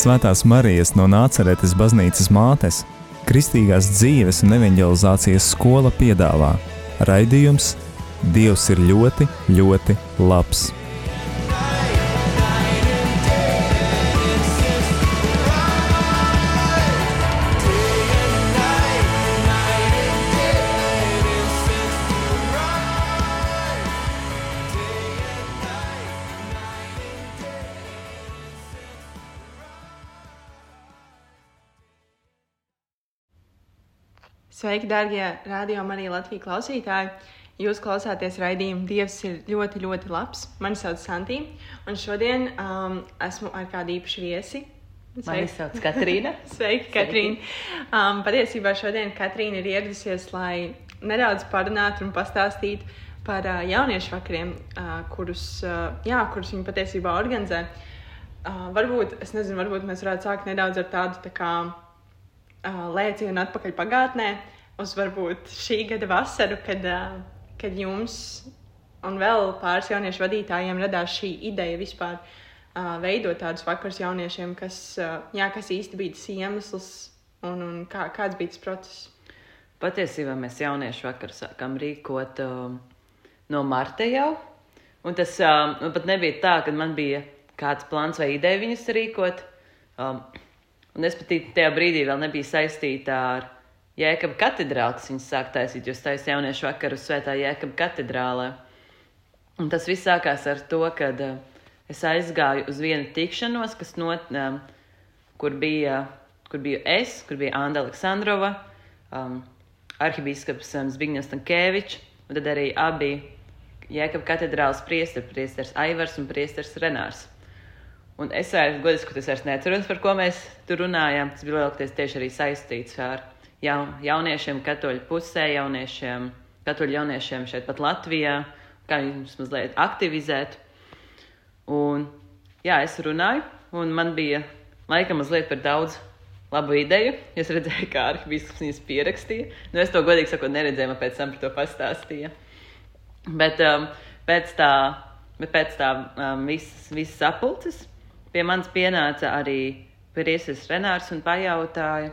Svētās Marijas no Nāceretes baznīcas mātes, Kristīgās dzīves un evanģelizācijas skola piedāvā raidījums Dievs ir ļoti, ļoti labs. Darbie radio Marija Latvijas klausītāji! Jūs klausāties raidījumu Dievs ir ļoti, ļoti labs. Mani sauc Santīna, un šodien um, esmu ar kādu īpašu viesi. Mani sauc Katrīna. Sveiki, Katrīna! Um, patiesībā šodien Katrīna ir ieradusies, lai nedaudz parunātu un pastāstītu par uh, jauniešu vakariem, uh, kurus, uh, jā, kurus viņi patiesībā organizē. Uh, varbūt, es nezinu, varbūt mēs varētu sākt nedaudz ar tādu tā kā uh, lēcienu atpakaļ pagātnē, uz varbūt šī gada vasaru, kad, kad jums un vēl pāris jauniešu vadītājiem radās šī ideja vispār veidot tādus vakarus jauniešiem, kas, jā, kas īsti bija tas iemesls un, un kā, kāds bija tas process. Patiesībā mēs jauniešu vakaru sākām rīkot um, no marta jau. Un tas um, pat nebija tā, ka man bija kāds plāns vai ideja viņus rīkot. Um, un es pat tajā brīdī vēl nebiju saistīta ar Jēkabas katedrāli, kas viņas sāk taisīt, jo taisīja jauniešu vakaru svētā Jēkabas katedrālē. Un tas viss sākās ar to, ka uh, es aizgāju uz vienu tikšanos, kas not, um, kur, bija, kur biju es, kur bija Anna Aleksandrova, um, arhibīskaps um, Zbigņevs Tankēvičs, un tad arī abi Jēkabas katedrāles priesteri, priesteris Aivars un priesteris Renārs. Un es vairs, godīgi sakot, es vairs neatceros, par ko mēs tur runājām. Tas bija lielākoties tieši arī saistīts ar jaun, jauniešiem, katoļu pusē, jauniešiem, katoļu jauniešiem šeit pat Latvijā, kā viņus mazliet aktivizēt. Un, jā, es runāju, un man bija laikam mazliet par daudz labu ideju. Es redzēju, kā arhibīskaps viņas pierakstīja. Nu, es to godīgi sakot, neredzēju, man pēc tam par to pastāstīja. Bet um, pēc tā, bet pēc tā um, visas, visas apulces pie manis pienāca arī Priesis Renārs un pajautāja,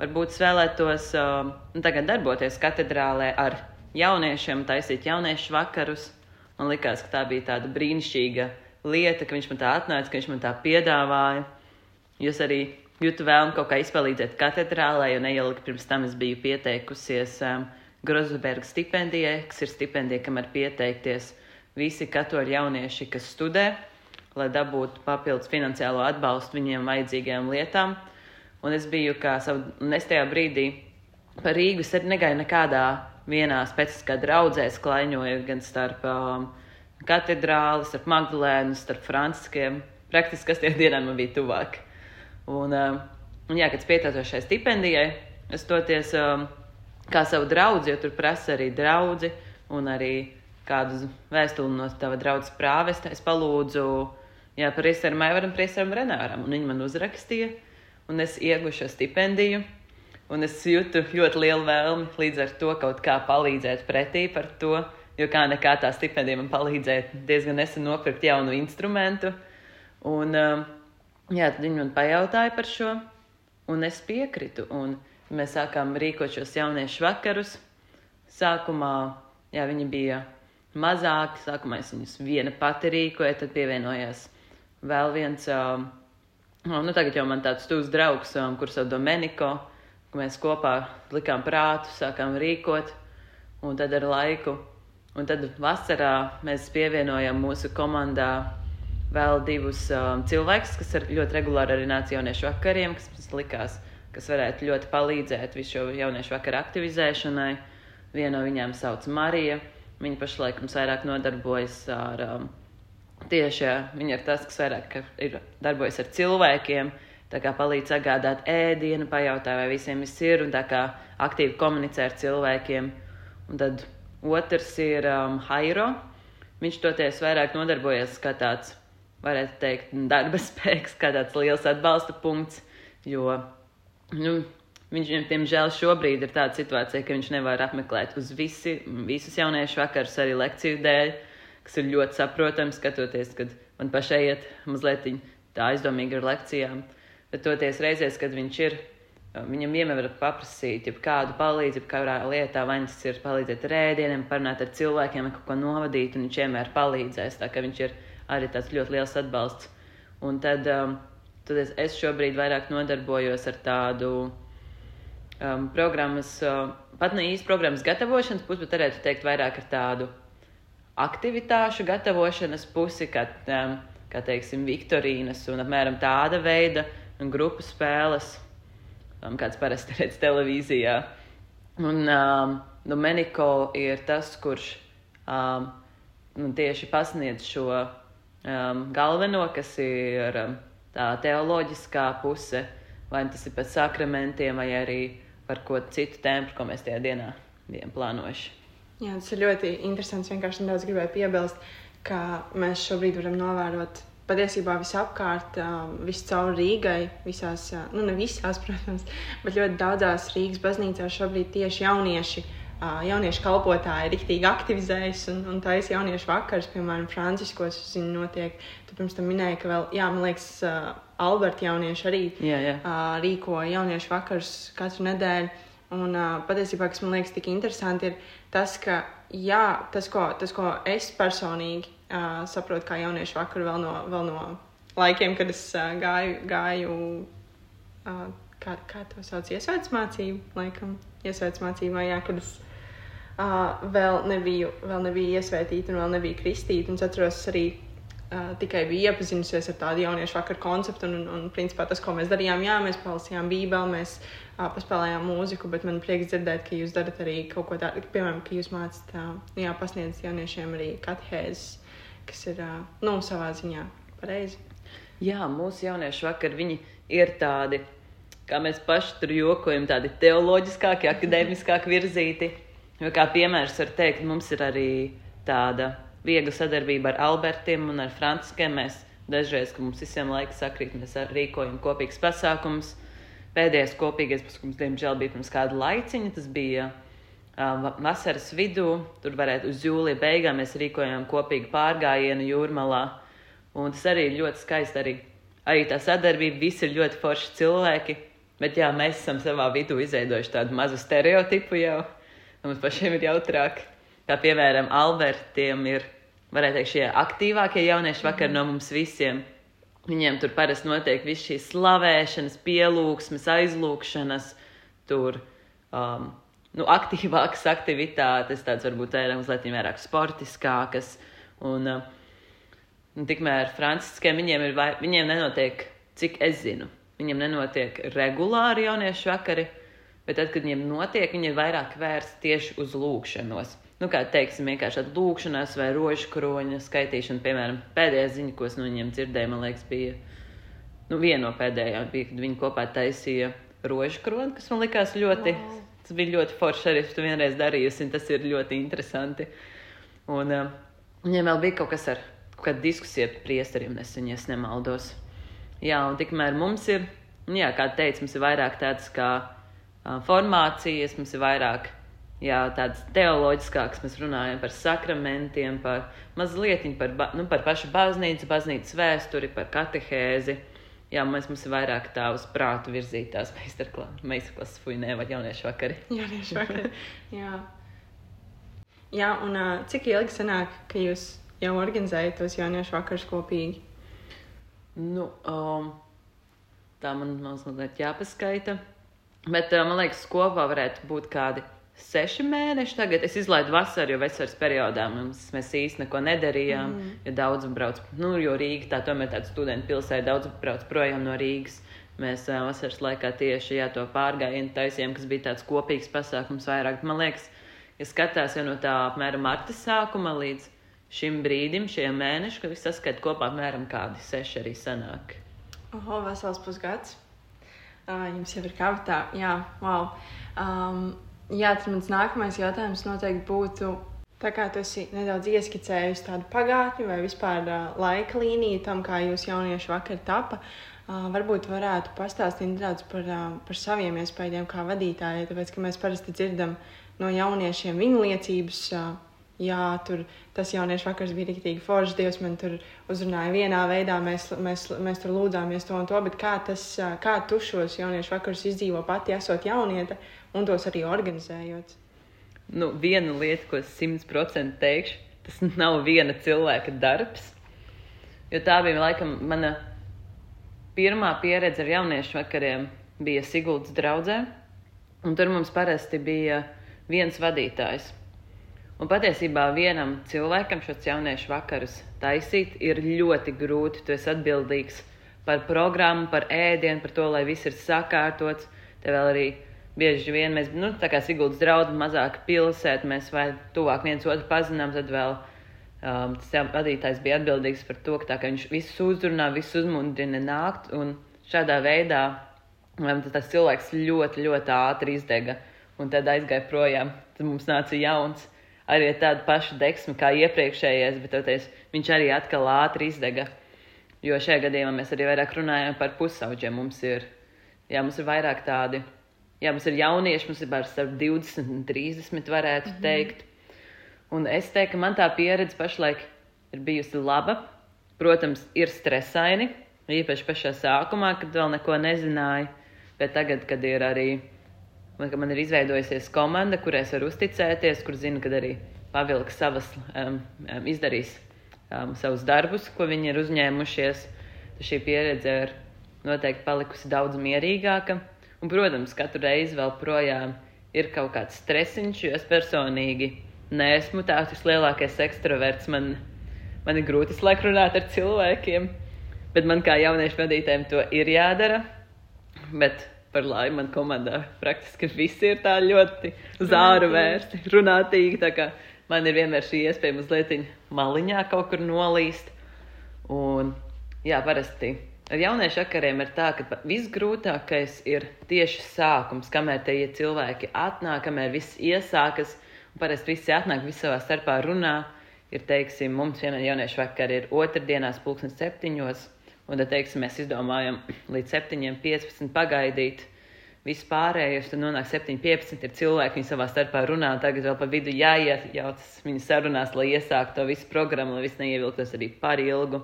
varbūt es vēlētos um, nu, tagad darboties katedrālē ar jauniešiem, taisīt jauniešu vakarus. Man likās, ka tā bija tāda brīnišķīga lieta, ka viņš man tā atnāca, ka viņš man tā piedāvāja. Jūs arī jūtu vēlmu kaut kā izpalīdzēt katedrālē, jo neilgi pirms tam es biju pieteikusies um, Grozaberga stipendijai, kas ir stipendija, kam var pieteikties visi katoļu jaunieši, kas studē, lai dabūtu papildus finansiālo atbalstu viņiem vajadzīgajām lietām. Un es biju kā savu, un es tajā brīdī par Rīgu arī negāju nekādā vienā specifiskā draudzē, klaiņoju gan starp um, katedrāli, starp Magdalēnu, starp Franciskiem. Praktiski, kas tie dienā man bija tuvāk. Un, um, un jā, kad es pieteicos šai stipendijai, es toties um, kā savu draugu, jo tur prasa arī draugi un arī kādu vēstuli no tava draudzes prāvesta. Es palūdzu, jā, priesteram Maivaram, priesteram Renāram, un viņi man uzrakstīja, un es ieguvu šo stipendiju. Un es jūtu ļoti lielu vēlmi līdz ar to kaut kā palīdzēt pretī par to, jo kā nekā tā stipendija man palīdzēja diezgan nesen nopirkt jaunu instrumentu. Un, um, jā, tad viņi man pajautāja par šo, un es piekritu. Un mēs sākām rīkot šos jauniešu vakarus. Sākumā jā, viņi bija mazāki, sākumā es viņus viena pati rīkoju, tad pievienojās vēl viens. Um, nu, tagad jau man tāds tūs draugs, um, kurš sauc Domeniko, ka mēs kopā likām prātu, sākām rīkot, un tad ar laiku. Un tad vasarā mēs pievienojam mūsu komandā vēl divus um, cilvēkus, kas ir ļoti regulāri arī nāca jauniešu vakariem, kas mums likās, kas varētu ļoti palīdzēt visu šo jauniešu vakaru aktivizēšanai. Viena no viņām sauc Marija. Viņa pašlaik mums vairāk nodarbojas ar um, tieši viņa ir tas, kas vairāk ir darbojas ar cilvēkiem. Tā kā palīdz sagādāt ēdienu, pajautā, vai visiem viss ir, un tā kā aktīvi komunicē ar cilvēkiem. Un tad otrs ir um, Hairo. Viņš toties vairāk nodarbojas kā tāds, varētu teikt, darba spēks, kā tāds liels atbalsta punkts, jo nu, Viņš, diemžēl, šobrīd ir tāda situācija, ka viņš nevar apmeklēt uz visi, visus jauniešu vakarus arī lekciju dēļ, kas ir ļoti saprotami skatoties, kad man pašai iet mazliet tā aizdomīgi ar lekcijām. Bet toties reizēs, kad viņš ir, viņam vienmēr var paprasīt, ja kādu palīdzību, kādā lietā, vai tas ir palīdzēt ar ēdieniem, parunāt ar cilvēkiem, kaut ko novadīt, un viņš vienmēr palīdzēs. Tā kā viņš ir arī tāds ļoti liels atbalsts. Un tad, um, tad es, es šobrīd vairāk nodarbojos ar tādu um, programmas, uh, pat ne īsti programmas gatavošanas pusi, bet varētu teikt vairāk ar tādu aktivitāšu gatavošanas pusi, kā, um, kā teiksim, Viktorīnas un apmēram tāda veida grupu spēles, um, kāds parasti redz televīzijā. Un um, Domeniko ir tas, kurš um, nu, tieši pasniedz šo um, galveno, kas ir um, tā teoloģiskā puse, vai tas ir par sakramentiem, vai arī par ko citu tēmu, ko mēs tajā dienā bijām plānojuši. Jā, tas ir ļoti interesants. Vienkārši nedaudz gribēju piebilst, ka mēs šobrīd varam novērot patiesībā visapkārt, um, viscaur Rīgai, visās, uh, nu ne visās, protams, bet ļoti daudzās Rīgas baznīcās šobrīd tieši jaunieši. uh, Jauniešu kalpotāji ir rīktīgi aktivizējas un, un taisa jauniešu vakars, piemēram, Franciskos. Es zinu, notiek. Tu pirms tam minēji, ka vēl, jā, man liekas, uh, Alberta jaunieši arī Jā, jā. uh, rīko jauniešu vakarus katru nedēļu. Un uh, patiesībā, kas man liekas tik interesanti, ir tas, ka jā, tas, ko, tas, ko es personīgi uh, saprotu, kā jauniešu vakaru vēl no, vēl no laikiem, kad es uh, gāju, gāju uh, kā, kā to sauc, iesvētas mācību, laikam, iesvētas mācībā, jā, kad es uh, vēl, nebiju, vēl nebiju iesvētīta un vēl nebiju kristīta. Un es atceros arī uh, tikai biju iepazinusies ar tādu jauniešu vakaru konceptu. Un, un, un principā tas, ko mēs darījām, jā, mēs palasījām Bībeli, mēs uh, paspēlējām mūziku, bet man prieks dzirdēt, ka jūs darat arī kaut ko tādu, piemēram, ka jūs mācāt, uh, jā, pasniedzat jauniešiem arī katehēzes, kas ir, uh, nu, savā ziņā pareizi. Jā, mūsu jauniešu vakar viņi ir tādi, kā mēs paši tur jokojam, tādi teoloģiskāki, akadēmiskāki virzīti. Jo kā piemērs var teikt, mums ir arī tāda viegla sadarbība ar Albertiem un ar Franciskiem. Mēs dažreiz, kad mums visiem laiks sakrīt, mēs rīkojam kopīgus pasākumus. Pēdējais kopīgais pasākums, diemžēl, bija pirms kāda laiciņa. Tas bija uh, vasaras vidū. Tur varētu uz jūlija beigām mēs rīkojām kopīgu pārgājienu jūrmalā. Un tas arī ir ļoti skaisti. Arī, arī tā sadarbība, visi ir ļoti forši cilvēki. Bet jā, mēs esam savā vidū izveidojuši tādu mazu stereotipu jau. Mums pašiem ir jautrāk. Kā piemēram, Albertiem ir, varētu teikt, šie aktīvākie jaunieši vakar no mums visiem. Viņiem tur parasti notiek viss šīs slavēšanas, pielūgsmes, aizlūgšanas, tur um, nu, aktīvākas aktivitātes, tādas varbūt vairāk, mazliet vairāk sportiskākas. Un, uh, un tikmēr franciskiem viņiem, ir, vai- viņiem nenotiek, cik es zinu, viņiem nenotiek regulāri jauniešu vakari, bet tad, kad viņiem notiek, viņi ir vairāk vērsti tieši uz lūgšanos. Nu, kā teiksim, vienkārši tāda lūkšanās vai rožu kroņa skaitīšana, piemēram, pēdējā ziņa, ko es no viņiem dzirdēju, man liekas, bija nu, viena no pēdējām, bija, kad viņi kopā taisīja rožu kroni, kas man likās ļoti, wow. tas bija ļoti forši arī, to vienreiz darījusi, un tas ir ļoti interesanti. Un uh, viņiem vēl bija kaut kas ar, kaut kāda diskusija ar priesteriem es nemaldos. Jā, un tikmēr mums ir, nu jā, kā teicu, mums ir vairāk tādas kā uh, formācijas, mums ir vairāk jā, tādas teoloģiskākas, mēs runājam par sakramentiem, par mazliet par, ba- nu, par pašu baznīcu, baznīcas vēsturi, par katehēzi. Jā, mēs mums ir vairāk tā uz prātu virzītās meistarklases, fuj, ne, vai jauniešu vakari. Jauniešu vakar. jā. jā, un cik ilgi sanāk, ka jūs jau organizējat tos jauniešu vakarus kopīgi? Nu, um, tā man mazliet jāpaskaita. Bet man liekas, kopā varētu būt kādi seši mēneši. Tagad es izlaidu vasaru, jo vasaras periodā mums, mēs īsti neko nedarījām. Mm. Jo daudz brauc, nu, jo Rīga tā tomēr tāda studentu pilsēta, daudz brauc projām no Rīgas. Mēs uh, vasaras laikā tieši jā, to pārgājienu taisījām, kas bija tāds kopīgs pasākums vairāk. Man liekas, ja skatās jau no tā apmēram marta sākuma līdz šim brīdim, šiem mēnešiem, kad viss saskait kopā apmēram kādi seši arī sanāk. Oho, vesels pusgads. Uh, jums jau ir kabatā. Jā, wow. Um, jā, tad mans nākamais jautājums noteikti būtu. Tā kā tu esi nedaudz ieskicējis tādu pagātni vai vispār uh, laika līniju tam, kā jūs jauniešu vakar tapa, Uh, varbūt varētu pastāstīt nedaudz par, uh, par saviem iespējām kā vadītājai, tāpēc ka mēs parasti dzirdam no jauniešiem viņu liecības. Uh, jā, tur tas jauniešu vakars bija rīktīgi foršs, Dievs man tur uzrunāja vienā veidā, mēs, mēs, mēs tur lūdzāmies to un to, bet kā, tas, kā tu šos jauniešu vakarus izdzīvo pati, esot jaunieta un tos arī organizējot? Nu, viena lieta, ko es simtprocentīgi teikšu, tas nav viena cilvēka darbs. Jo tā bija laikam mana pirmā pieredze ar jauniešu vakariem, bija Siguldas draudzē. Un tur mums parasti bija viens vadītājs. Un patiesībā vienam cilvēkam šos jauniešu vakarus taisīt ir ļoti grūti. Tu esi atbildīgs par programmu, par ēdienu, par to, lai viss ir sakārtots. Tev vēl arī bieži vien mēs, nu, tā kā Siguldas draugi, mazāk pilsēt, mēs vai tuvāk viens otru pazinām, tad vēl um, tas vadītājs bija atbildīgs par to, ka tā kā viņš visus uzrunā, visus uzmundrina nākt, un šādā veidā um, tas cilvēks ļoti, ļoti ātri izdega, un tad aizgāja projām. Tad mums nāca jauns, arī ar tādu pašu deksmu kā iepriekšējais, bet toties, viņš arī atkal ātri izdega. Jo šajā gadījumā mēs arī vairāk runājam par pusauģiem. Mums ir, jā, mums ir vairāk tādi jā, mums ir jaunieši, mums ir bērns starp 20 un 30, varētu mm -hmm. teikt. Un es teiktu, ka man tā pieredze pašlaik ir bijusi laba. Protams, ir stresaini, īpaši pašā sākumā, kad vēl neko nezināju. Bet tagad, kad ir arī, kad man ir izveidojusies komanda, kurai es varu uzticēties, kur zinu, ka arī pavilks savas, um, um, izdarīs um, savus darbus, ko viņi ir uzņēmušies, tad šī pieredze ir noteikti palikusi daudz mierīgāka. Un, protams, katru reizi vēl projām ir kaut kāds stresiņš, jo es personīgi neesmu tāds lielākais ekstraverts. Man, man ir grūti slēgt runāt ar cilvēkiem, bet man kā jauniešu vadītājiem to ir jādara. Bet par laimi man komandā praktiski visi ir tā ļoti zāru vērsti, runātīgi. Man ir vienmēr šī iespēja mazliet maliņā kaut kur nolīst. Un, jā, parasti Ar jauniešu sakariem ir tā, ka visgrūtākais ir tieši sākums, kamēr tie cilvēki atnāk, kamēr viss iesākas. Parasti visi atnāk, visi savā starpā runā. Ir, teiksim, mums vienā jauniešu vakarā ir otrdienās, pulksten septiņos, un tad, teiksim, mēs izdomājam līdz 7.15 pagaidīt. Vispārējais, tad nonāk 7.15. ir cilvēki, viņi savā starpā runā, tagad vēl pa vidu jāiejaucas viņu sarunās, lai iesāktu to visu programmu, lai viss neievilktos arī par ilgu.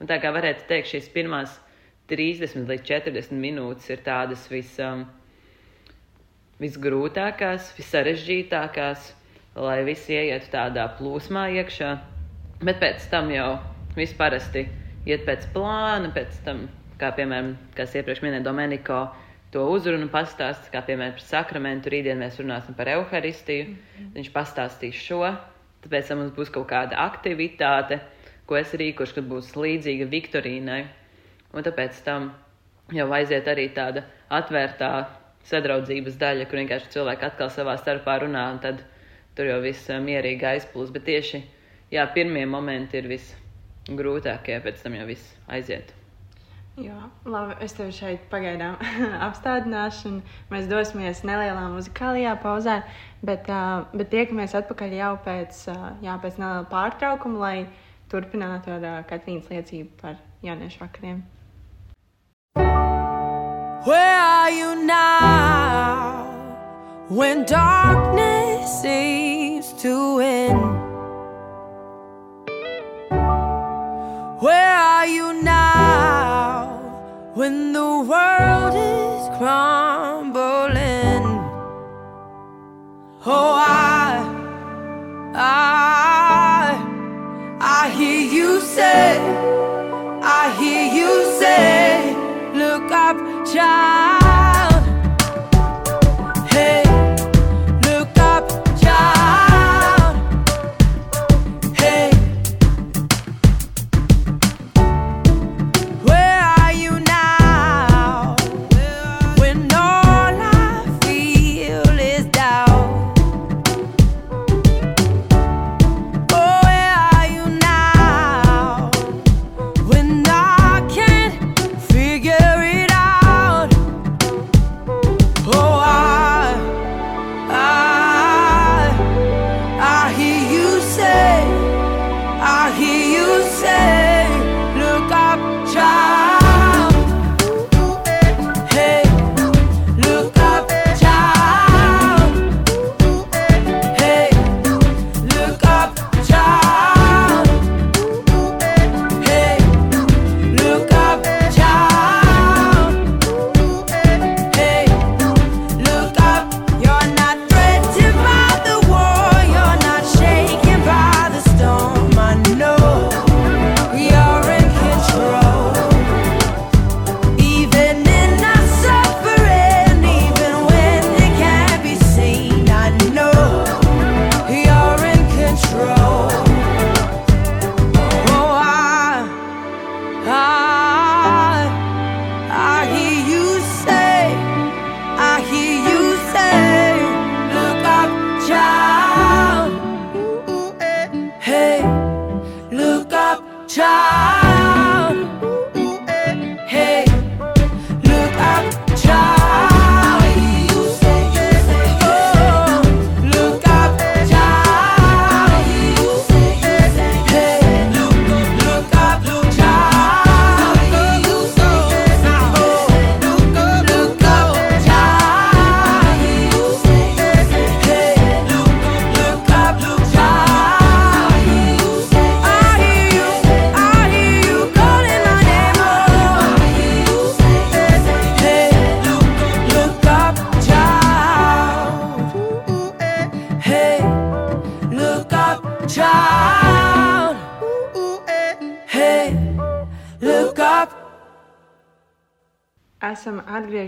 Un tā kā varētu teikt, šīs pirmās 30 līdz 40 minūtes ir tādas vis, um, visgrūtākās, vissarežģītākās, lai visi ietu tādā plūsmā iekšā. Bet pēc tam jau viss parasti iet pēc plāna, pēc tam, kā piemēram, kas iepriekš minēja Domeniko, to uzrunu pastāstīs, kā piemēram par sakramentu. Rītdien mēs runāsim par evaharistiju. Mm -hmm. Viņš pastāstīs šo, tāpēc mums būs kaut kāda aktivitāte ko es rīkošu, kad būs līdzīga Viktorīnai. Un tāpēc tam jau aiziet arī tāda atvērtā sadraudzības daļa, kur vienkārši cilvēki atkal savā starpā runā, un tad tur jau viss eh, mierīgi aizplūst. Bet tieši jā, pirmie momenti ir visgrūtākie, pēc tam jau viss aiziet. Jā, labi, es tevi šeit pagaidām apstādināšu, un mēs dosimies nelielā muzikālajā pauzē, bet, uh, bet tiekamies atpakaļ jau pēc, uh, jā, pēc neliela pārtraukuma, lai turpināt ar uh, Katrīnas liecību par jauniešu vakariem. Where are you now when darkness seems to win? Where are you now when the world is crumbling? Say.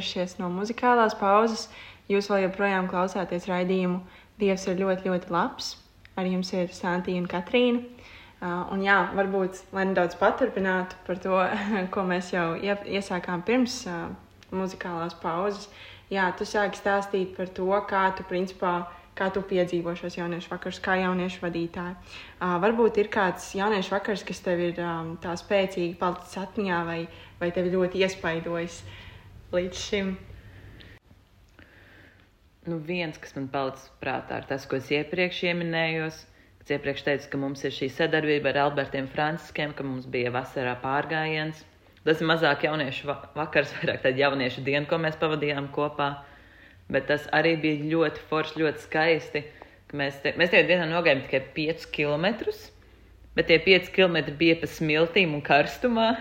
Esam atgriežušies no muzikālās pauzes. Jūs vēl joprojām klausāties raidījumu Dievs ir ļoti, ļoti labs. Ar jums ir Santīna un Katrīna. Uh, un jā, varbūt, lai nedaudz paturpinātu par to, ko mēs jau ie- iesākām pirms uh, muzikālās pauzes. Jā, tu sāki stāstīt par to, kā tu principā kā tu piedzīvo šos jauniešu vakarus, kā jauniešu vadītāji. Uh, varbūt ir kāds jauniešu vakars, kas tev ir um, tā spēcīgi palicis atmiņā, vai, vai tev ļoti iespaidojis līdz šim. Nu, viens, kas man palicis prātā, ir tas, ko es iepriekš minējos. Es iepriekš teicu, ka mums ir šī sadarbība ar Albertiem Franciskiem, ka mums bija vasarā pārgājiens. Tas ir mazāk jauniešu va- vakars, vairāk tāda jauniešu diena, ko mēs pavadījām kopā. Bet tas arī bija ļoti forši, ļoti skaisti. ka Mēs, te, mēs tajā dienā nogājām tikai 5 km, bet tie 5 km bija pa smiltīm un karstumā.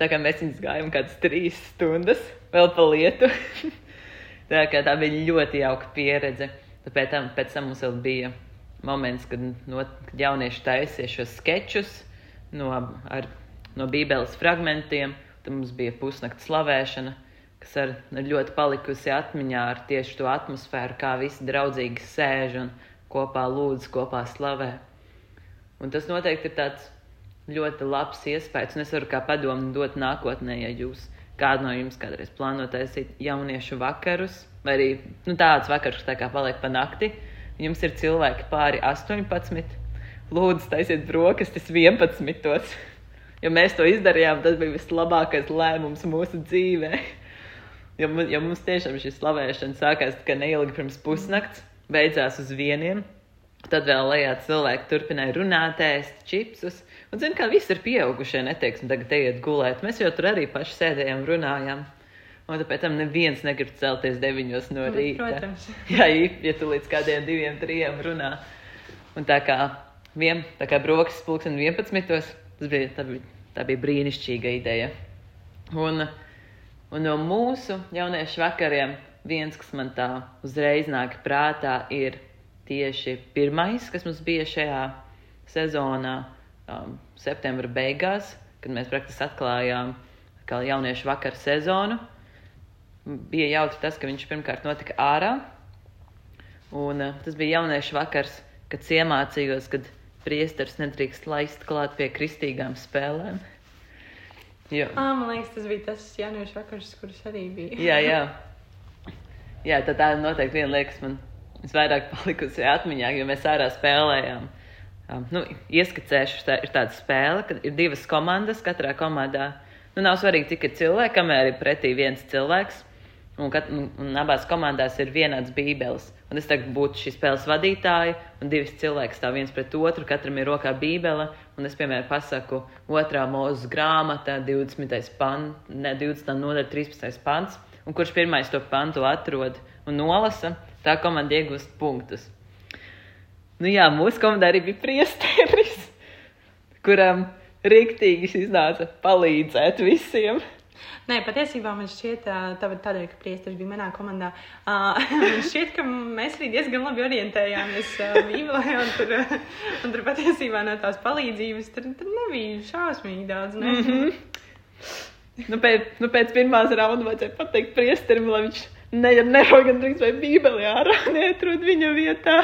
Tā kā mēs viņus gājām kādas 3 stundas, vēl pa lietu. tā, tā bija ļoti jauka pieredze. Tāpēc tam, pēc tam mums vēl bija moments, kad, no, kad jaunieši taisīja šos sketčus no, ar, no Bībeles fragmentiem. Tad mums bija pusnakts slavēšana, kas ar, ir ļoti palikusi atmiņā ar tieši to atmosfēru, kā visi draudzīgi sēž un kopā lūdz, kopā slavē. Un tas noteikti ir tāds ļoti labs iespējas. Un es varu kā padomu dot nākotnē, ja jūs kādu no jums kādreiz plānojat taisīt jauniešu vakarus, vai arī nu, tāds vakars, kas tā kā paliek pa nakti. Jums ir cilvēki pāri 18. Lūdzu, taisiet brokastis 11. Ja mēs to izdarījām, tas bija vislabākais lēmums mūsu dzīvē. Jo, jo mums tiešām šī slavēšana sākās tikai neilgi pirms pusnakts, beidzās uz vieniem. Tad vēl lejā cilvēki turpināja runāt, ēst čipsus. Un, zinu, kā visi ir pieaugušie, neteiksim, tagad ejiet gulēt. Mēs jau tur arī paši sēdējām, runājām. Un tāpēc tam neviens negrib celties deviņos no Bet, rīta. protams. Jā, ja tu līdz kādiem diviem, trim runā. Un tā kā, vien, tā kā brokastis pulksten 11. Tas bija, tā bija, tā bija brīnišķīga ideja. Un, un no mūsu jauniešu vakariem viens, kas man tā uzreiz nāk prātā, ir tieši pirmais, kas mums bija šajā sezonā, um, septembra beigās, kad mēs praktiski atklājām jauniešu vakaru sezonu. Bija jautri tas, ka viņš pirmkārt notika ārā, Un, uh, tas bija jauniešu vakars, kad iemācījos, ka priesteris nedrīkst laist klāt pie kristīgām spēlēm. Jo, Ah, man liekas, tas bija tas jauniešu vakars, kurš arī bija. jā, jā. jā, tā, tā noteikti viena liekas man visvairāk palikusi atmiņā, jo mēs ārā spēlējām. Um, nu, ieskicēšu, tā ir tāda spēle, kad ir divas komandas. Katrā komandā nu, nav svarīgi, cik ir cilvēki, kamēr ir pretī viens cilvēks. Un, kat, un, un abās komandās ir vienāds bībeles. Un es tagad būtu šīs spēles vadītāja, un divi cilvēki stāv viens pret otru. Katram ir rokā bībele, un es, piemēram, pasaku otrā mūzes grāmatā, 20. pants, ne 20. nodaļa, 13. pants. Un kurš pirmais to pantu atrod un nolasa, tā komanda iegūst punktus. Nu jā, mūsu komandā arī bija priesteris, kuram rīktīgi iznāca palīdzēt visiem. Nē, patiesībā man šķiet, tā, tādēļ, ka priesteris bija manā komandā, uh, man šķiet, ka mēs arī diezgan labi orientējāmies uh, Bībelē, un tur, un tur patiesībā no tās palīdzības tur, tur nebija šausmīgi daudz. Ne? Mm -hmm. Nu, pēc, nu, pēc pirmās raunda vajadzēja pateikt priesterim, lai viņš ne, neroga gandrīz vai bībeli ārā neatrod viņa vietā.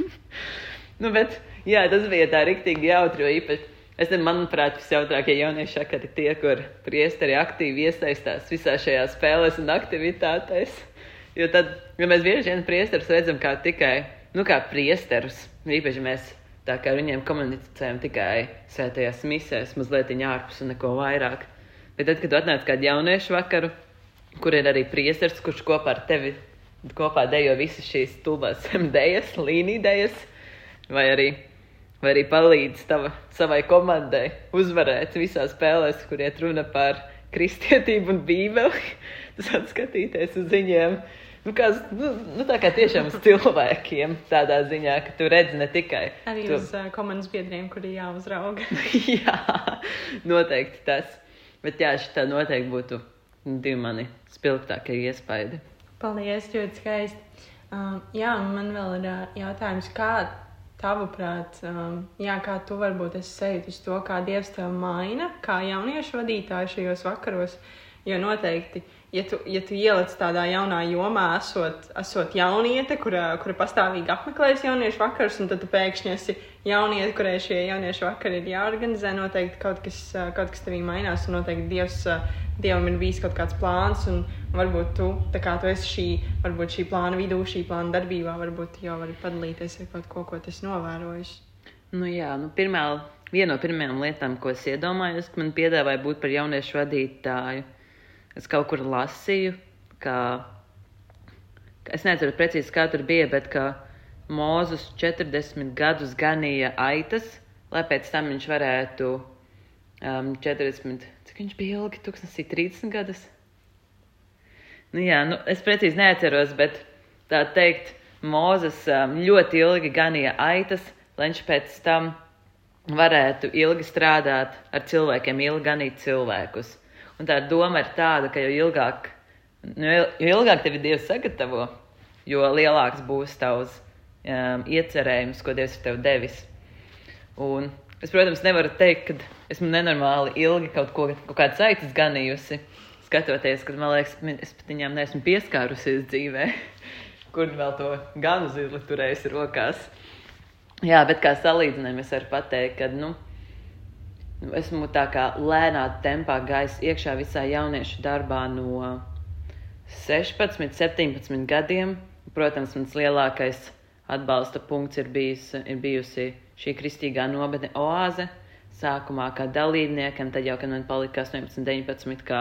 nu, bet, jā, tas bija tā riktīgi jautri, jo īpaši. Es nezinu, manuprāt, visjautrākie jaunieši šakari ir tie, kur priesteri aktīvi iesaistās visā šajā spēlēs un aktivitātēs. Jo tad, jo mēs bieži vien priesterus redzam kā tikai, nu, kā priesterus, īpaši mēs tā kā ar viņiem komunicējam tikai svētajās misēs, mazliet ārpus un neko vairāk. Bet tad, kad atnāc kādu jauniešu vakaru, kur ir arī priesteris, kurš kopā ar tevi kopā dejo visas šīs stulbās dejas, līnijas, vai arī, vai arī palīdz tava, savai komandai uzvarēt visās spēlēs, kur iet runa par kristietību un bībeli. Tas atskatīties uz viņiem. Nu, kā, nu, nu, tā kā tiešām uz cilvēkiem, tādā ziņā, ka tu redzi ne tikai Arī to- uz uh, komandas biedriem, kuri jāuzrauga. jā, noteikti tas. Bet jā, šī noteikti būtu divi mani spilgtākie iespaidi. Paldies, ļoti skaisti. Um, jā, man vēl ir uh, jautājums, kā tavuprāt, um, jā, kā tu varbūt esi sajūtis to, kā Dievs tev maina, kā jauniešu vadītāju šajos vakaros, jo noteikti ja tu, ja tu ieliec tādā jaunā jomā, esot, esot jauniete, kura, kura pastāvīgi apmeklēs jauniešu vakarus, un tad pēkšņi esi jauniete, kurai šie jauniešu vakari ir jāorganizē, noteikti kaut kas, kaut kas tevī mainās, un noteikti Dievs, Dievam ir bijis kaut kāds plāns, un varbūt tu, kā tu esi šī, varbūt šī plāna vidū, šī plāna darbībā, varbūt jau vari padalīties ar kaut ko, ko tu esi novērojis. Nu, jā, nu, pirmā, viena no pirmajām lietām, ko es iedomājos, man piedāvāja būt par jauniešu vadītāju. Es kaut kur lasīju, ka es nezinu precīzi, kā tur bija, bet ka Mozus 40 gadus ganīja aitas, lai pēc tam viņš varētu um, 40, cik viņš bija ilgi, 1030 gadus. Nu, jā, nu, es precīzi neatceros, bet tā teikt, Mozus um, ļoti ilgi ganīja aitas, lai viņš pēc tam varētu ilgi strādāt ar cilvēkiem, ilgi ganīt cilvēkus. Un tā doma ir tāda, ka jo ilgāk, nu, jo ilgāk tevi Dievs sagatavo, jo lielāks būs tavs um, iecerējums, ko Dievs ir tev devis. Un es, protams, nevaru teikt, ka esmu nenormāli ilgi kaut ko, kaut kādas aitas ganījusi. Skatoties, ka man liekas, es pat viņām neesmu pieskārusies dzīvē, kur vēl to ganu zirli turējusi rokās. Jā, bet kā salīdzinājumu es varu pateikt, ka nu, esmu tā kā lēnā tempā gājis iekšā visā jauniešu darbā no 16, 17 gadiem. Protams, mans lielākais atbalsta punkts ir, bijis, ir bijusi šī kristīgā nometne oāze. Sākumā kā dalībniekam, tad jau, kad man palika 18, 19, kā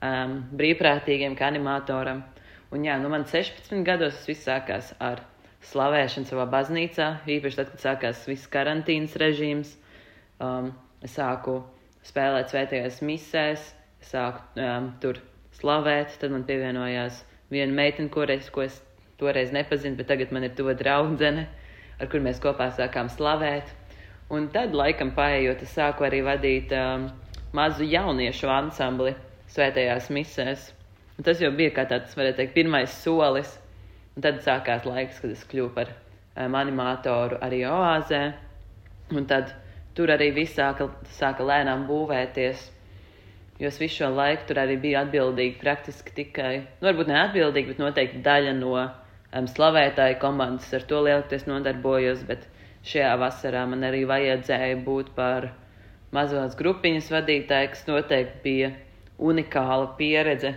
um, brīvprātīgiem, kā animatoram. Un jā, nu man 16 gados tas viss sākās ar slavēšanu savā baznīcā, īpaši tad, kad sākās viss karantīnas režīms. Um, es sāku spēlēt svētajās misēs, es sāku um, tur slavēt, tad man pievienojās viena meitene, kureiz, ko es toreiz nepazinu, bet tagad man ir tuva draudzene, ar kur mēs kopā sākām slavēt. Un tad, laikam, paiet, es sāku arī vadīt um, mazu jauniešu ansambli svētajās misēs. Un tas jau bija kā tāds, varētu teikt, pirmais solis. Un tad sākās laiks, kad es kļuvu par um, animatoru arī oāzē. Un tad tur arī viss sāka, sāka lēnām būvēties. Jo es visu šo laiku tur arī biju atbildīga praktiski tikai, nu, varbūt ne atbildīga, bet noteikti daļa no um, slavētāju komandas. Ar to lielākoties nodarbojos, bet šajā vasarā man arī vajadzēja būt par mazās grupiņas vadītāju, kas noteikti bija unikāla pieredze.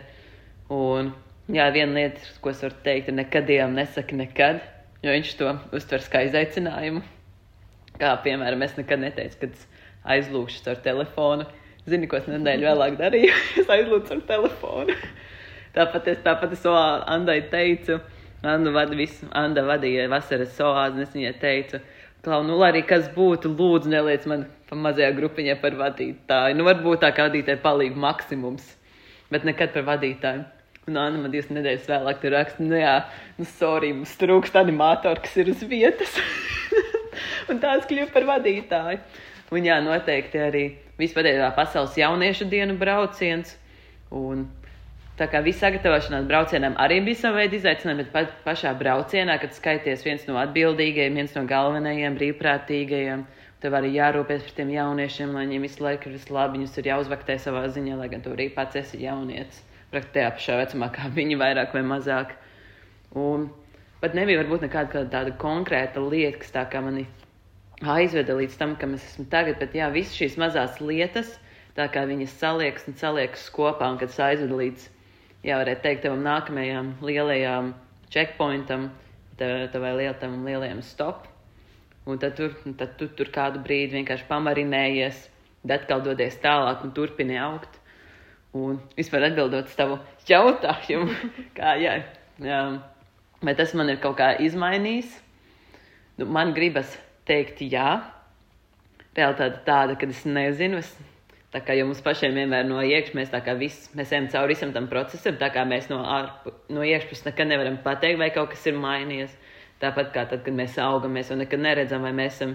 Un, jā, viena lieta, ko es varu teikt, ir nekad dievam nesaka nekad, jo viņš to uztver kā izaicinājumu. Kā piemēram, es nekad neteicu, kad es aizlūgšu ar telefonu. Zini, ko es nedēļu vēlāk darīju? es aizlūdzu ar telefonu. tāpat es, tāpat es Oā- Andai teicu, Anna, vada visu, Anda vadīja vasaras soāzi, un es viņai teicu, Klau, nu, lai arī kas būtu, lūdzu, neliec man pa mazajā grupiņā par vadītāju. Nu, varbūt tā kā vadītāja palīga maksimums, bet nekad par vadītāju. Un Anna man divas nedēļas vēlāk tur raksta, nu jā, nu, sorry, mums trūkst animātori, kas ir uz vietas. un tās kļuva par vadītāju. Un jā, noteikti arī vispārējā pasaules jauniešu dienu brauciens. Un tā kā viss sagatavošanās braucienam arī bija sava veida izaicinājumi, bet pa, pašā braucienā, kad skaities viens no atbildīgajiem, viens no galvenajiem brīvprātīgajiem, tev arī jārūpēs par tiem jauniešiem, lai viņiem visu laiku ir viss labi, viņus ir jāuzvaktē savā ziņā, lai gan tu arī pats esi jaunietis. Praktiski tajā pašā vecumā, kā viņi vairāk vai mazāk. Un pat nebija varbūt nekāda kāda tāda konkrēta lieta, kas tā kā mani aizveda līdz tam, kam es esmu tagad. Bet jā, visas šīs mazās lietas, tā kā viņas saliekas un saliekas kopā, un kad tas aizveda līdz, jā, varētu teikt, tavam nākamajam lielajam checkpointam, tev- tavai liel, tavam lielajam stop. Un tad tur, tad tu tur kādu brīdi vienkārši pamarinējies, tad atkal dodies tālāk un turpini augt. Un vispār atbildot uz tavu jautājumu, kā jā, jā, vai tas man ir kaut kā izmainījis? Nu, man gribas teikt, jā. Realtāte tāda, ka es nezinu. Es, tā kā jau mums pašiem vienmēr no iekšpuses, mēs, tā kā viss, mēs ejam cauri visam tam procesam, tā kā mēs no, ārpu, no iekšpuses nekad nevaram pateikt, vai kaut kas ir mainījies. Tāpat kā tad, kad mēs augam, mēs jau nekad neredzam, vai mēs esam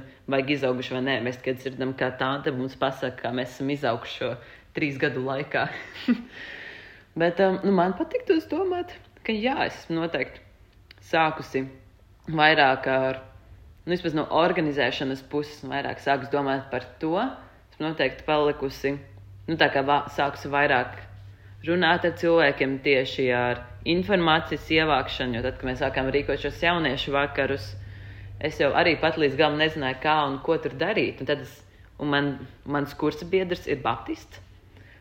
izauguši vai nē. Mēs tikai dzirdam, kā tāda mums pasaka, kā mēs esam izauguši šo trīs gadu laikā. Bet um, nu, man patīk tos domāt, ka jā, es noteikti sākusi vairāk ar, nu, vismaz no organizēšanas puses, vairāk sākus domāt par to. Esmu noteikti palikusi, nu, tā kā vā, sākusi vairāk runāt ar cilvēkiem tieši ar informācijas ievākšanu, jo tad, kad mēs sākām rīkot šos jauniešu vakarus, es jau arī pat līdz galam nezināju, kā un ko tur darīt. Un tad es, un man, mans kursa biedrs ir Baptists,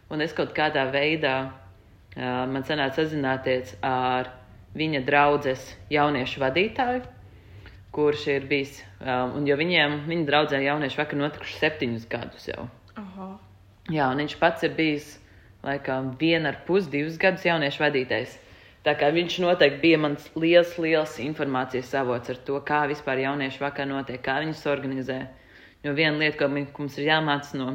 un es kaut kādā veidā uh, man sanāca sazināties ar viņa draudzes jauniešu vadītāju, kurš ir bijis, um, un jo viņiem, viņa draudzē jauniešu vakar notikuši septiņus gadus jau. Oho. Jā, un viņš pats ir bijis laikam vienu ar pus, divus gadus jauniešu vadītājs. Tā kā viņš noteikti bija mans liels, liels informācijas avots ar to, kā vispār jauniešu vakar notiek, kā viņus organizē. Jo viena lieta, ko mums ir jāmācās no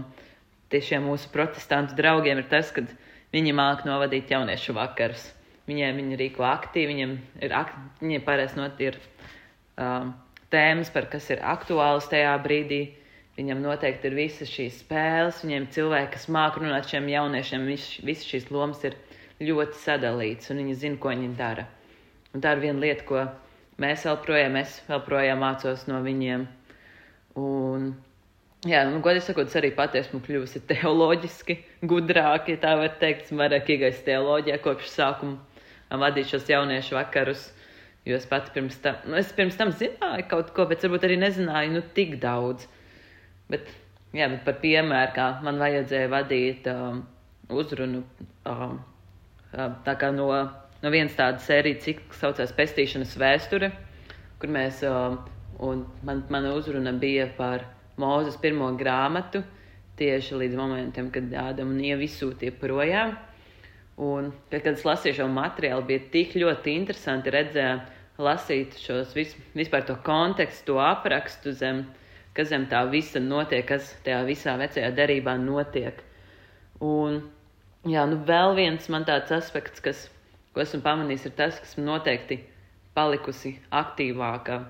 tiešiem mūsu protestantu draugiem, ir tas, ka viņi māk novadīt jauniešu vakarus. Viņiem viņi rīko aktīvi, viņiem ir, ak, viņiem parasti not ir um, tēmas, par kas ir aktuāls tajā brīdī. Viņam noteikti ir visas šīs spēles, viņiem cilvēki, kas māca runāt šiem jauniešiem. Vis- Visas šīs lomas ir ļoti sadalītas, un viņi zina, ko viņi dara. Un tā ir viena lieta, ko mēs vēl projām, es vēl projām mācos no viņiem. Un, jā, nu, godīgi sakot, es arī pati esmu kļuvusi teoloģiski gudrāka, ja tā var teikt. Vairāk iegājis teoloģijā kopš sākuma um, vadīt šos jauniešu vakarus. Jo es pati pirms tam, nu, es pirms tam zināju kaut ko, bet varbūt arī nezināju nu, tik daudz. Bet, jā, bet par piemēru, kā man vajadzēja vadīt um, uzrunu um, tā kā no, no vienas tādas sērijas, cik saucās Pestīšanas vēsture, kur mēs, um, un man, mana uzruna bija par Mūzes pirmo grāmatu, tieši līdz momentam, kad Ādama un Ieva izsūtīja projām. Un, kad, kad es lasīju šo materiālu, bija tik ļoti interesanti redzēt, lasīt šos vis, vispār to kontekstu, to aprakstu zem, kas zem tā visa notiek, kas tajā visā vecajā derībā notiek. Un, jā, nu vēl viens man tāds aspekts, kas, ko esmu pamanījis, ir tas, kas noteikti palikusi aktīvāka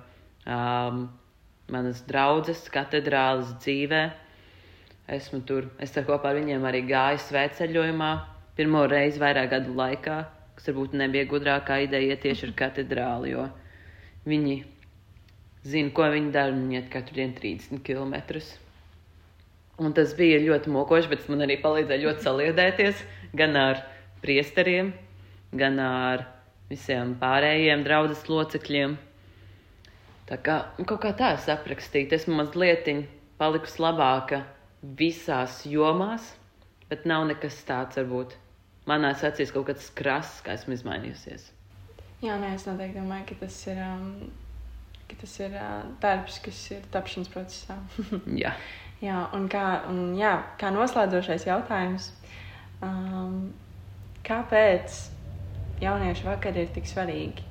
um, manas draudzes katedrāles dzīvē. Esmu tur, es tur kopā ar viņiem arī gāju svētceļojumā, pirmo reizi vairāk gadu laikā, kas varbūt nebija gudrākā ideja iet tieši ar katedrāli, jo viņi zina, ko viņi dara, un iet katru dienu 30 km. Un tas bija ļoti mokoši, bet man arī palīdzēja ļoti saliedēties gan ar priesteriem, gan ar visiem pārējiem draudzes locekļiem. Tā kā kaut kā tā es aprakstīju, esmu mazliet palikusi labāka visās jomās, bet nav nekas tāds, varbūt manā acīs kaut kāds krass, kā esmu izmainījusies. Jā, nē, es noteikti domāju, ka tas ir, um, ka tas ir uh, darbs, kas ir tapšanas procesā. Jā, jā, un kā, un, jā, kā noslēdzošais jautājums, um, kāpēc jauniešu vakari ir tik svarīgi?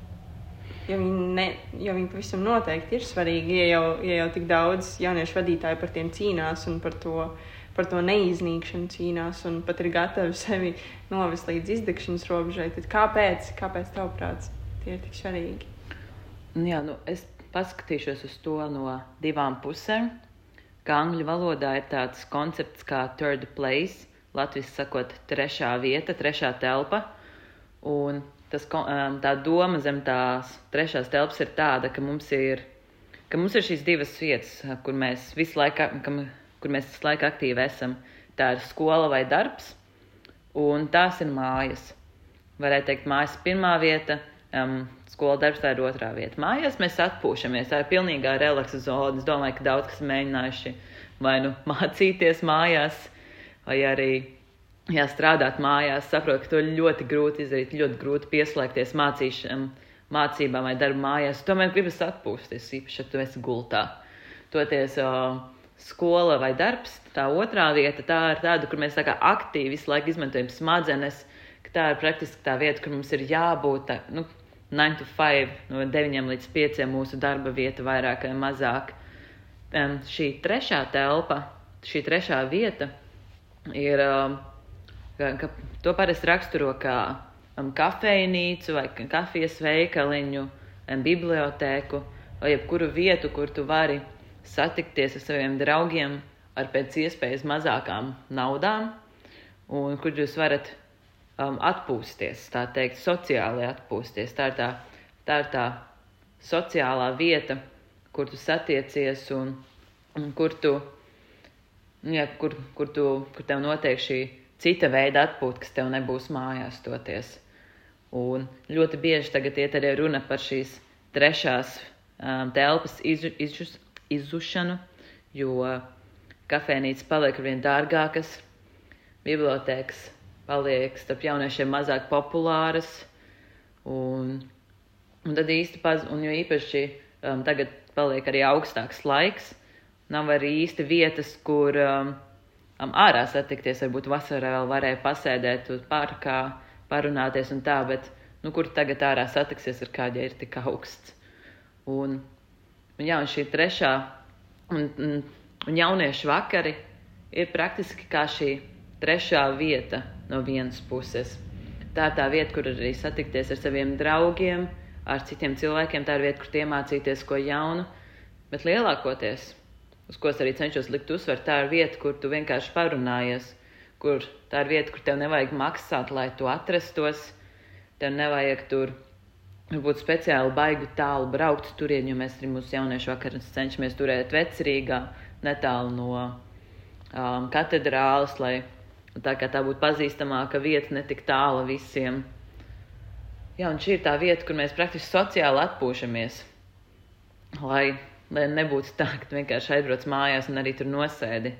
Jo viņi, ne, jo viņi pavisam noteikti ir svarīgi, ja jau, ja jau tik daudz jauniešu vadītāju par tiem cīnās un par to, par to neiznīkšanu cīnās un pat ir gatavi sevi novest līdz izdegšanas robežai. Tad kāpēc, kāpēc tavuprāt, tie ir tik svarīgi? Nu Jā, nu, es paskatīšos uz to no divām pusēm. Kā angļu valodā ir tāds koncepts kā third place, latviešu sakot, trešā vieta, trešā telpa. Un tas, tā doma zem tās trešās telpas ir tāda, ka mums ir, ka mums ir šīs divas vietas, kur mēs visu laiku, kur mēs visu laiku aktīvi esam. Tā ir skola vai darbs, un tās ir mājas. Varētu teikt, mājas ir pirmā vieta, um, skola darbs tā ir otrā vieta. Mājās mēs atpūšamies, tā ir pilnīgā relaksa zona. Es domāju, ka daudz kas mēģinājuši vai nu mācīties mājās, vai arī jā, strādāt mājās. Saprotu, ka to ļoti grūti izdarīt, ļoti grūti pieslēgties mācīšanām, mācībām vai darbu mājās. Tomēr gribas atpūsties, īpaši, ja tu esi gultā. Toties uh, skola vai darbs, tā otrā vieta, tā ir tāda, kur mēs tā kā aktīvi visu laiku izmantojam smadzenes, ka tā ir praktiski tā vieta, kur mums ir jābūt, tā, nu, 9 to 5, no 9 līdz 5 mūsu darba vieta vairāk vai mazāk. Um, šī trešā telpa, šī trešā vieta ir, um, ka, ka to parasti raksturo kā um, kafejnīcu vai ka- kafijas veikaliņu, um, bibliotēku vai jebkuru vietu, kur tu vari satikties ar saviem draugiem ar pēc iespējas mazākām naudām un kur jūs varat um, atpūsties, tā teikt, sociāli atpūsties. Tā ir tā, tā ir tā sociālā vieta, kur tu satiecies un, un kur tu, nu jā, kur, kur tu, kur tev notiek šī cita veida atpūta, kas tev nebūs mājās toties. Un ļoti bieži tagad iet arī runa par šīs trešās um, telpas izu, izus, izzušanu, jo kafejnīcas paliek ar vien dārgākas, bibliotēkas paliek starp jauniešiem mazāk populāras, un, un tad īsti paz, un jo īpaši um, tagad paliek arī augstāks laiks, nav arī īsti vietas, kur um, ārā satikties, varbūt vasarā vēl varēja pasēdēt uz parkā, parunāties un tā, bet, nu, kur tagad ārā satiksies ar kādu, ja ir tik augsts. Un, un jā, un šī trešā, un, un, un jauniešu vakari ir praktiski kā šī trešā vieta no vienas puses. Tā ir tā vieta, kur arī satikties ar saviem draugiem, ar citiem cilvēkiem. Tā ir vieta, kur iemācīties ko jaunu, bet lielākoties uz ko es arī cenšos likt uzsvert, tā ir vieta, kur tu vienkārši parunājies, kur tā ir vieta, kur tev nevajag maksāt, lai tu atrastos, tev nevajag tur varbūt speciāli baigi tālu braukt turien, jo mēs arī mūsu jauniešu vakarus cenšamies turēt vecerīgā, netālu no um, katedrāles, lai tā kā tā būtu pazīstamāka vieta, ne tik tāla visiem. Jā, un šī ir tā vieta, kur mēs praktiski sociāli atpūšamies, lai lai nebūtu tā, ka vienkārši aizbrauc mājās un arī tur nosēdi.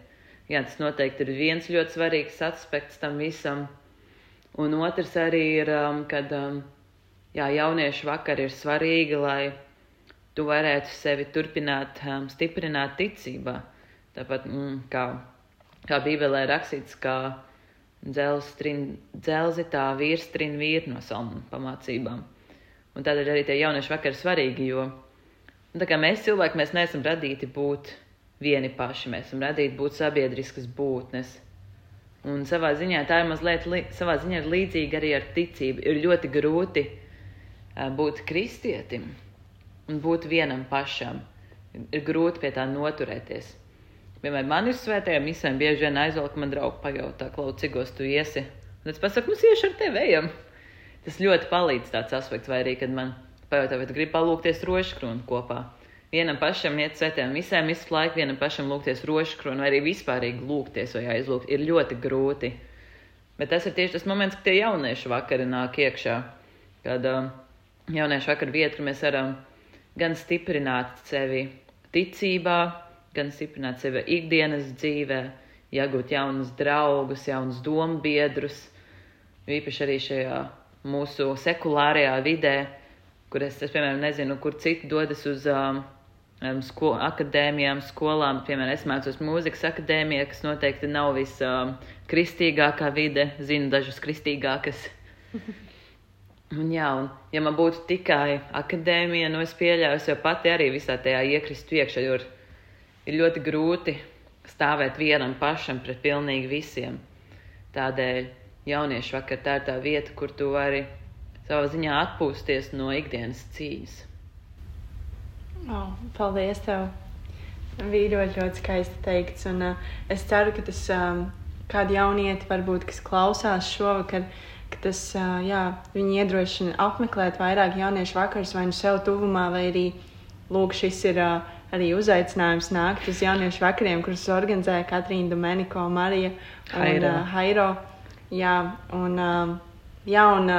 Jā, tas noteikti ir viens ļoti svarīgs aspekts tam visam. Un otrs arī ir, um, kad um, jā, jauniešu vakar ir svarīgi, lai tu varētu sevi turpināt um, stiprināt ticībā. Tāpat mm, kā, kā Bībelē rakstīts, ka dzelzi tā vīrs trin vīri no salmu pamācībām. Un tādēļ arī tie jaunieši vakar ir svarīgi, jo Un tā kā mēs cilvēki, mēs neesam radīti būt vieni paši, mēs esam radīti būt sabiedriskas būtnes. Un savā ziņā tā ir mazliet, savā ziņā ir līdzīga arī ar ticību. Ir ļoti grūti uh, būt kristietim un būt vienam pašam. Ir grūti pie tā noturēties. Piemēram, man ir svētajā misēm bieži vien aizvelk man draugu pajautā, klau, cikos tu iesi. Un es pasaku, mums iešu ar tevi ejam. Tas ļoti palīdz tāds aspekts, vai arī, kad man pajautā, vai tu gribi palūkties rožkroni kopā. Vienam pašam iet svētām visiem visu laiku, vienam pašam lūgties rožkroni vai arī vispārīgi lūgties vai aizlūgt ir ļoti grūti. Bet tas ir tieši tas moments, kad tie jaunieši vakari nāk iekšā. Kad uh, jauniešu vakar vieta, kur mēs varam gan stiprināt sevi ticībā, gan stiprināt sevi ikdienas dzīvē, iegūt jaunus draugus, jaunus domu biedrus, īpaši arī šajā mūsu sekulārajā vidē, kur es, es piemēram, nezinu, kur citi dodas uz um, um, sko akadēmijām, skolām. Piemēram, es mācos mūzikas akadēmijā, kas noteikti nav viskristīgākā um, vide, zinu dažas kristīgākas. Un, jā, un, ja man būtu tikai akadēmija, nu es pieļauju, jo pati arī visā tajā iekristu iekšā, jo ir, ir ļoti grūti stāvēt vienam pašam pret pilnīgi visiem. Tādēļ jauniešu vakar tā ir tā vieta, kur tu vari savā ziņā atpūsties no ikdienas cīņas. Oh, paldies! Tev. Bija ļoti, ļoti skaisti teikts. Un, uh, es ceru, ka tas um, kādi jaunieti, varbūt, kas klausās šovakar, ka tas jā, viņi iedrošina apmeklēt vairāk jauniešu vakarus vai nu sev tuvumā, vai arī lūk, šis ir arī uzaicinājums nākt uz jauniešu vakariem, kurus organizēja Katrīna Domeniko, Marija un Hairo. Jā, un, jā, un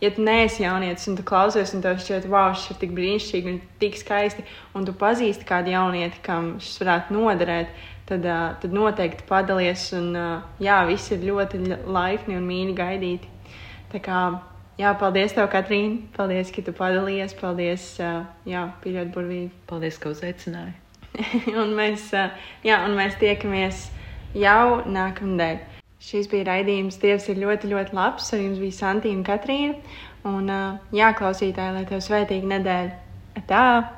ja tu neesi jaunietis un tu klausies, un tev šķiet, wow, šis ir tik brīnišķīgi un tik skaisti, un tu pazīsti kādu jaunieti, kam šis varētu noderēt, tad, tad noteikti padalies. Un, jā, viss ir ļoti laipni un mīļi gaidīti. Tā kā, jā, paldies tev, Katrīna. Paldies, ka tu padalījies. Paldies, jā, bija ļoti burvīgi. Paldies, ka uzaicināji. un, mēs, jā, un mēs tiekamies jau nākamnedēļ. Šis bija raidījums Dievs ir ļoti, ļoti labs. Ar jums bija Santīna un Katrīna. Un jā, klausītāji, lai tev svētīga nedēļa. Tā!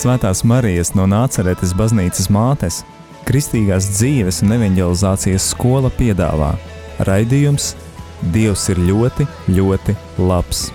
Svētās Marijas no Nāceretes baznīcas mātes, Kristīgās dzīves un evanģelizācijas skola piedāvā raidījums Dievs ir ļoti, ļoti labs.